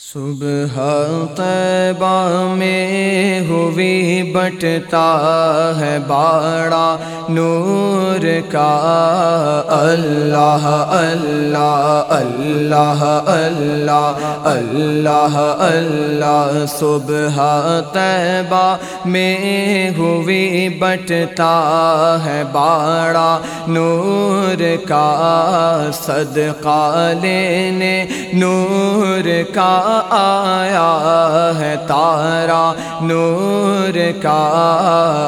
صبح طیبہ میں ہوئی بٹتا ہے باڑا نور کا اللہ اللہ اللہ اللہ اللہ اللہ صبح طیبہ میں ہوئی بٹتا ہے باڑا نور کا صدقہ لینے نور کا آیا ہے تارا نور کا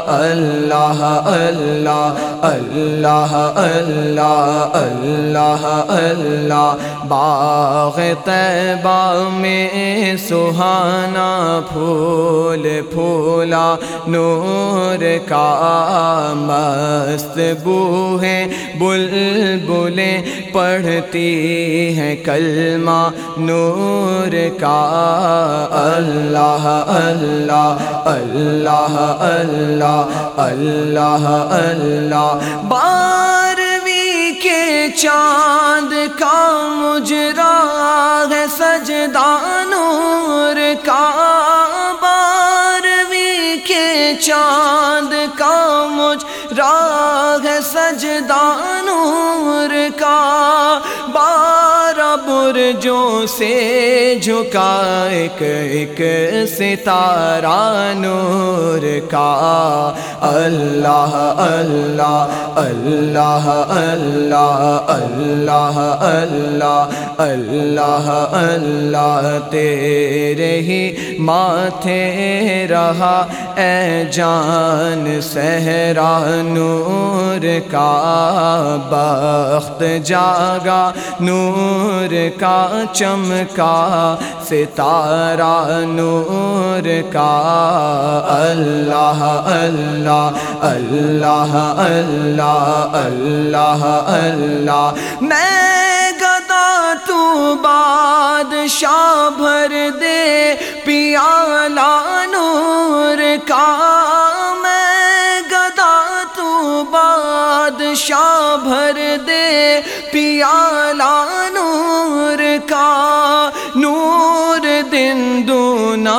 اللہ اللہ اللہ اللہ اللہ اللہ باغ طیبہ میں سہانا پھول پھولا نور کا مست بو ہے بل بلیں پڑھتی ہیں کلمہ نور کا اللہ اللہ اللہ اللہ اللہ اللہ بارہویں کے چاند کا مجرا ہے سجدہ نور کا بارہویں کے چاند کا مجرا ہے سجدہ برجوں سے جھکا ایک ایک ستارہ نور کا۔ اللہ اللہ اللہ اللہ اللہ اللہ اللہ اللہ تیرے ہی ماتھے رہا۔ اے جان سہرا نور کا، بخت جاگا نور کا۔ چمکا، ستارہ نور کا۔ اللہ اللہ اللہ اللہ اللہ اللہ۔ میں گدا تو بادشاہ بھر دے، پیالہ نور کا۔ میں گدا تو بادشاہ بھر دے، پیالہ کا نور دن دونا،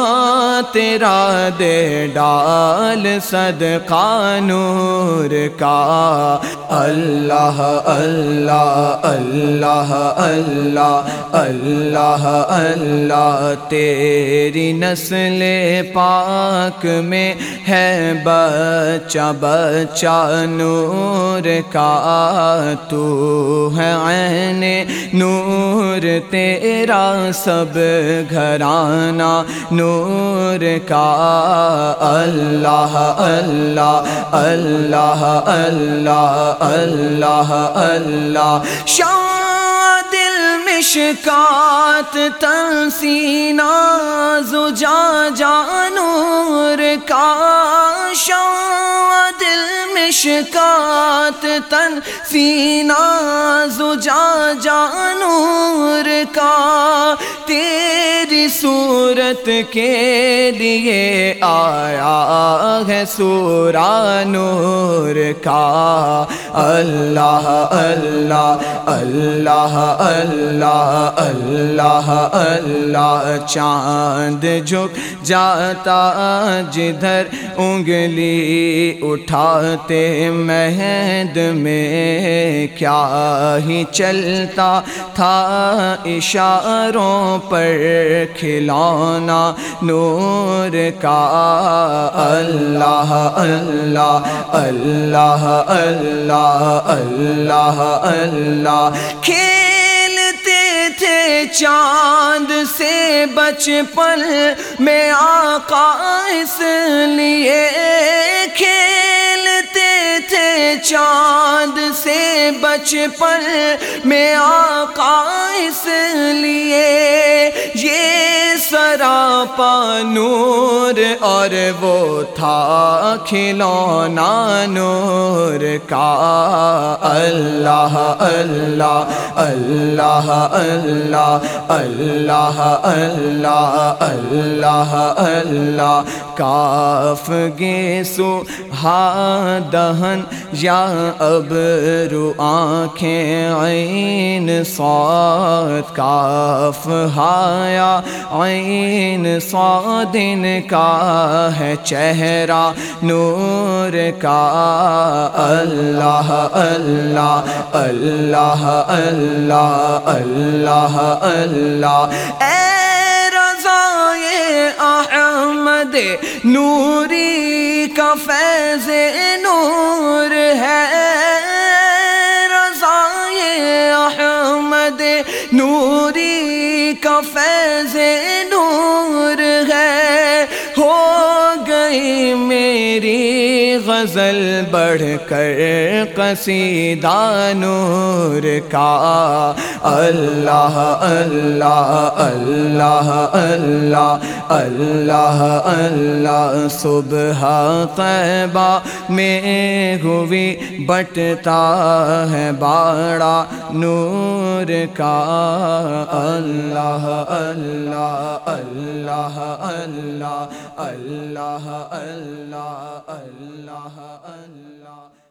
تیرا دے ڈال صدقہ نور کا۔ اللہ اللہ اللہ اللہ اللہ اللہ، تیری نسل پاک میں ہے بچہ بچہ نور کا۔ تو ہے عین نور تیرا سب گھرانا نور کا اللہ اللہ اللہ اللہ اللہ اللہ۔ شاہ دل مشکات، تنسینا زجا جانور کا۔ شاہ دل مشکات تن سینا زجا جانور کا۔ تیری صورت کے لیے آیا ہے سورا نور کا اللہ اللہ اللہ اللہ اللہ اللہ، چاند جھک جاتا جدھر انگلی اٹھاتے مہد میں کیا ہی چلتا تھا اشاروں پر کھلونا نور کا اللہ اللہ اللہ اللہ اللہ اللہ. کھیلتے تھے چاند سے بچپن میں آقا اس لیے. کھیلتے تھے چاند سے بچپن میں آقا اس لیے. پا نور اور وہ تھا کھلونا نور کا اللہ اللہ اللہ اللہ اللہ اللہ اللہ اللہ. کاف گے سو ہا دہن یا اب رو آنکھیں عین صاد کاف ہایا عین صادن کا ہے چہرہ نور کا. اللہ اللہ اللہ اللہ اللہ اللہ اللہ. اے رضائے احمد، نوری کا فیض نور ہے. رضائے احمد، نوری کا فیض نور ہے. ہو گئی میری غزل بڑھ کر قصیدہ نور کا اللہ اللہ اللہ اللہ اللہ اللہ صبح طیبہ میں ہوئی بٹتا ہے باڑا نور کا اللہ اللہ اللہ اللہ اللہ اللہ اللہ اللہ